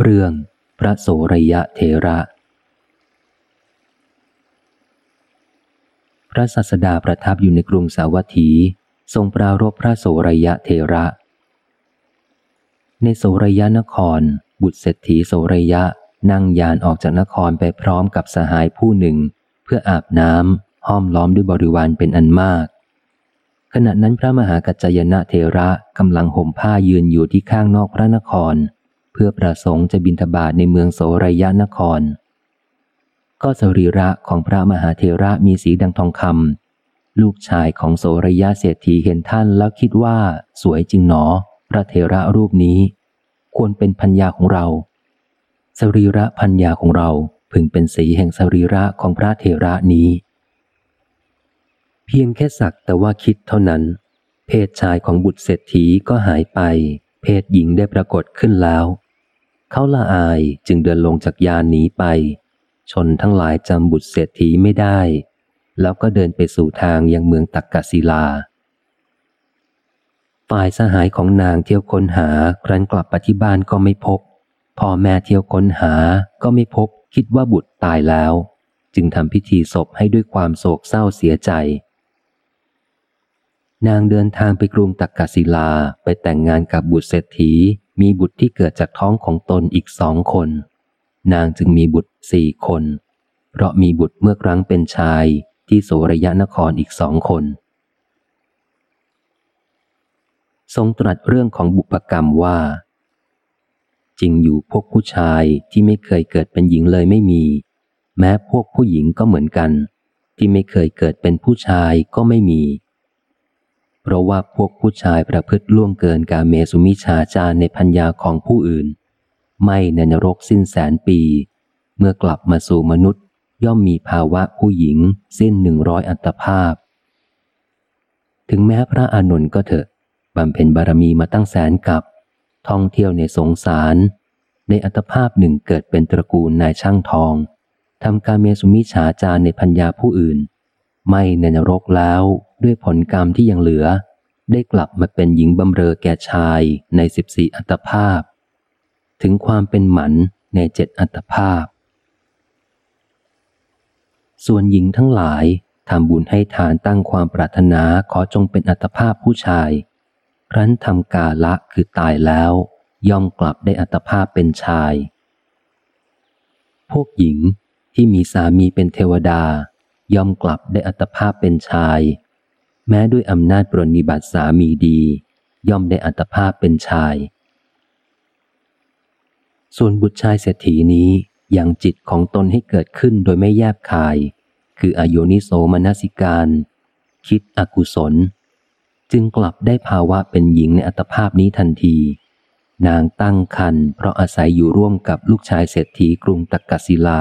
เรื่องพระโสรยะเทระ พระสัสดาประทับอยู่ในกรุงสาวัตถี ทรงปรารบพระโสรยะเทระ ในโสรยะนคร บุตรเศรษฐีโสรยะนั่งยานออกจากนครไปพร้อมกับสหายผู้หนึ่ง เพื่ออาบน้ำห้อมล้อมด้วยบริวารเป็นอันมาก ขณะนั้นพระมหากัจจยนะเทระกำลังห่มผ้ายืนอยู่ที่ข้างนอกพระนคร เพื่อประสงค์จะบินทบาทในเมืองโสรยานคร ก็สรีระของพระมหาเทระมีสีดังทองคำลูกชายของโสรยะเศรษฐีเห็นท่านแล้วคิดว่าสวยจริงหนอ พระเทระรูปนี้ ควรเป็นพัญญาของเรา สรีระพัญญาของเราพึงเป็นสีแห่งสรีระของพระเทระนี้ เพียงแค่สักแต่ว่าคิดเท่านั้น เพศชายของบุตรเศรษฐีก็หายไป เพศหญิงได้ปรากฏขึ้นแล้ว เขาละอายจึงเดินลงจากยานหนีไป ชนทั้งหลายจำบุตรเศรษฐีไม่ได้ แล้วก็เดินไปสู่ทางยังเมืองตักกศิลา ฝ่ายสหายของนางเที่ยวค้นหาครั้นกลับไปที่บ้านก็ไม่พบ พ่อแม่เที่ยวค้นหาก็ไม่พบ คิดว่าบุตรตายแล้ว จึงทำพิธีศพให้ด้วยความโศกเศร้าเสียใจ นางเดินทางไปกรุงตักกศิลาไปแต่งงานกับบุตรเศรษฐีมีบุตรที่เกิดจากท้องของตนอีกสองคน นางจึงมีบุตรสี่คน เพราะมีบุตรเมื่อครั้งเป็นชายที่โสรยนครอีกสองคน ทรงตรัสเรื่องของบุพกรรมว่า จริงอยู่พวกผู้ชายที่ไม่เคยเกิดเป็นหญิงเลยไม่มี แม้พวกผู้หญิงก็เหมือนกัน ที่ไม่เคยเกิดเป็นผู้ชายก็ไม่มี เพราะว่าพวกผู้ชายประพฤติล่วงเกินการเมสุมิชาจารในพัญญาของผู้อื่น ไม่ในนรกสิ้นแสนปี เมื่อกลับมาสู่มนุษย์ ย่อมมีภาวะผู้หญิง สิ้นหนึ่งร้อยอัตภาพ ถึงแม้พระอานนท์ก็เถอะบำเพ็ญบารมีมาตั้งแสนกับ ท่องเที่ยวในสงสาร ในอัตภาพหนึ่งเกิดเป็นตระกูลนายช่างทองทำการเมสุมิฉาจารในพัญญาผู้อื่น ไม่ในนรกแล้วด้วยผลกรรมที่ยังเหลือ ได้กลับมาเป็นหญิงบำเรอแก่ชายในสิบสี่อัตภาพ ถึงความเป็นหมันในเจ็ดอัตภาพ ส่วนหญิงทั้งหลายทำบุญให้ทานตั้งความปรารถนาขอจงเป็นอัตภาพผู้ชาย ครั้นทำกาละคือตายแล้ว ย่อมกลับได้อัตภาพเป็นชาย พวกหญิงที่มีสามีเป็นเทวดา ย่อมกลับได้อัตภาพเป็นชาย แม้ด้วยอำนาจปรนิบัติสามีดี ย่อมได้อัตภาพเป็นชาย ส่วนบุตรชายเศรษฐีนี้ยังจิตของตนให้เกิดขึ้นโดยไม่แยบคาย คืออโยนิโสมนสิการ คิดอกุศล จึงกลับได้ภาวะเป็นหญิงในอัตภาพนี้ทันที นางตั้งคันเพราะอาศัยอยู่ร่วมกับลูกชายเศรษฐีกรุงตักกศิลา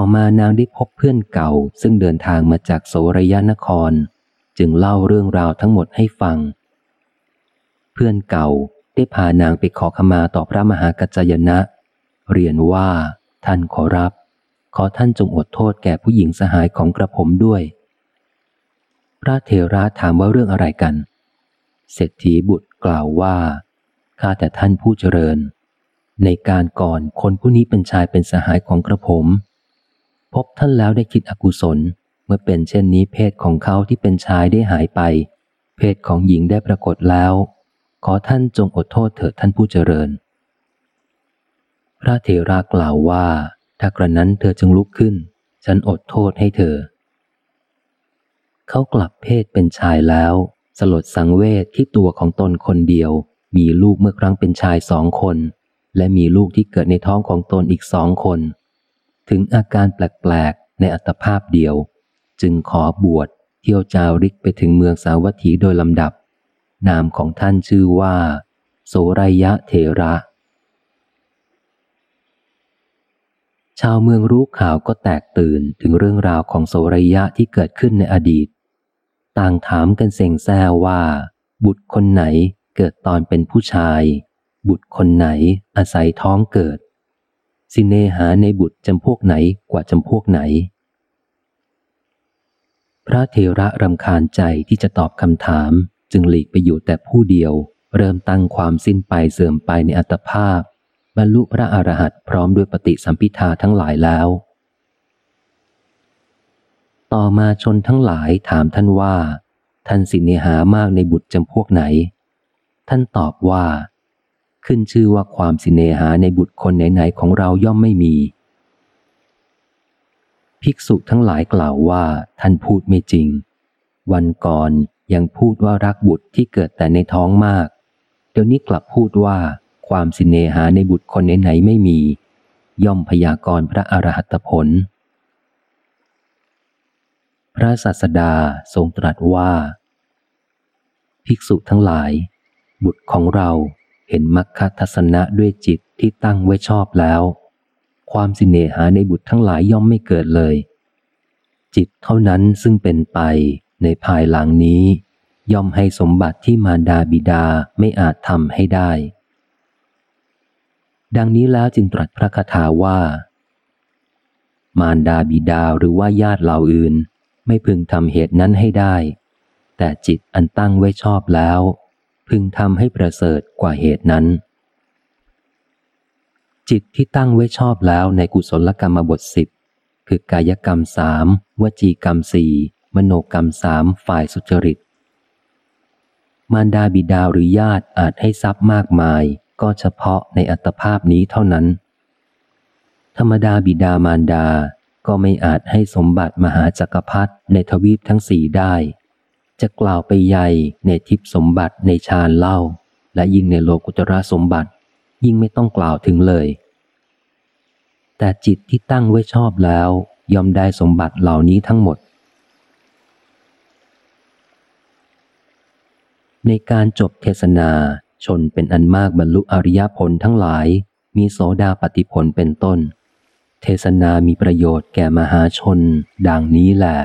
ต่อมานางได้พบเพื่อนเก่า ซึ่งเดินทางมาจากโสรยนคร จึงเล่าเรื่องราวทั้งหมดให้ฟัง เพื่อนเก่าได้พานางไปขอขมาต่อพระมหากัจจยนะ เรียนว่า ท่านขอรับ ขอท่านจงอดโทษแก่ผู้หญิงสหายของกระผมด้วย พระเทระถามว่าเรื่องอะไรกัน เศรษฐีบุตรกล่าวว่าข้าแต่ท่านผู้เจริญ ในการก่อนคนผู้นี้เป็นชายเป็นสหายของกระผม พบท่านแล้วได้คิดอกุศล เมื่อเป็นเช่นนี้เพศของเขาที่เป็นชายได้หายไป เพศของหญิงได้ปรากฏแล้ว ขอท่านจงอดโทษเถิดท่านผู้เจริญ พระเถรากล่าวว่า ถ้ากระนั้นเธอจึงลุกขึ้น ฉันอดโทษให้เธอ เขากลับเพศเป็นชายแล้ว สลดสังเวชที่ตัวของตนคนเดียว มีลูกเมื่อครั้งเป็นชายสองคน และมีลูกที่เกิดในท้องของตนอีกสองคน ถึงอาการแปลกๆ ในอัตภาพเดียว จึงขอบวชเที่ยวจาริกไปถึงเมืองสาวัตถีโดยลำดับ นามของท่านชื่อว่า โสรยะเทระ ชาวเมืองรู้ข่าวก็แตกตื่นถึงเรื่องราวของโสรยะที่เกิดขึ้นในอดีต ต่างถามกันเซ็งแซวว่า บุตรคนไหนเกิดตอนเป็นผู้ชาย บุตรคนไหนอาศัยท้องเกิด สิเนหาในบุตรจำพวกไหนกว่าจำพวกไหน พระเทระรำคาญใจที่จะตอบคำถาม จึงหลีกไปอยู่แต่ผู้เดียว เริ่มตั้งความสิ้นไปเสื่อมไปในอัตภาพ บรรลุพระอรหันต์พร้อมด้วยปฏิสัมพิทาทั้งหลายแล้ว ต่อมาชนทั้งหลายถามท่านว่า ท่านสิเนหามากในบุตรจำพวกไหน ท่านตอบว่า ขึ้นชื่อว่าความสิเนหาในบุตรคนไหนๆของเราย่อมไม่มี ภิกษุทั้งหลายกล่าวว่าท่านพูดไม่จริง วันก่อนยังพูดว่ารักบุตรที่เกิดแต่ในท้องมาก เดี๋ยวนี้กลับพูดว่าความสิเนหาในบุตรคนไหนๆไม่มี ย่อมพยากรณ์พระอรหัตผล พระศาสดาทรงตรัสว่า ภิกษุทั้งหลาย บุตรของเรา เห็นมัคคทัศนะด้วยจิตที่ตั้งไว้ชอบแล้ว ความสิเนหาในบุตรทั้งหลายย่อมไม่เกิดเลย จิตเท่านั้นซึ่งเป็นไปในภายหลังนี้ ย่อมให้สมบัติที่มารดาบิดาไม่อาจทำให้ได้ ดังนี้แล้วจึงตรัสพระคาถาว่า มารดาบิดาหรือว่าญาติเหล่าอื่น ไม่พึงทำเหตุนั้นให้ได้ แต่จิตอันตั้งไว้ชอบแล้ว พึงทำให้ประเสริฐกว่าเหตุนั้น จิตที่ตั้งไว้ชอบแล้วในกุศลกรรมบทสิบคือกายกรรมสามวจีกรรมสี่มโนกรรมสามฝ่ายสุจริต มารดาบิดาหรือญาติอาจให้ทรัพย์มากมาย ก็เฉพาะในอัตภาพนี้เท่านั้น ธรรมดาบิดามารดาก็ไม่อาจให้สมบัติมหาจักรพรรดิในทวีปทั้งสี่ได้ จะกล่าวไปใหญ่ในทิพสมบัติในฌานเล่า และยิ่งในโลกุตระสมบัติ ยิ่งไม่ต้องกล่าวถึงเลย แต่จิตที่ตั้งไว้ชอบแล้วยอมได้สมบัติเหล่านี้ทั้งหมด ในการจบเทศนาชนเป็นอันมากบรรลุอริยผลทั้งหลาย มีโสดาปฏิผลเป็นต้น เทศนามีประโยชน์แก่มหาชน ดังนี้แหละ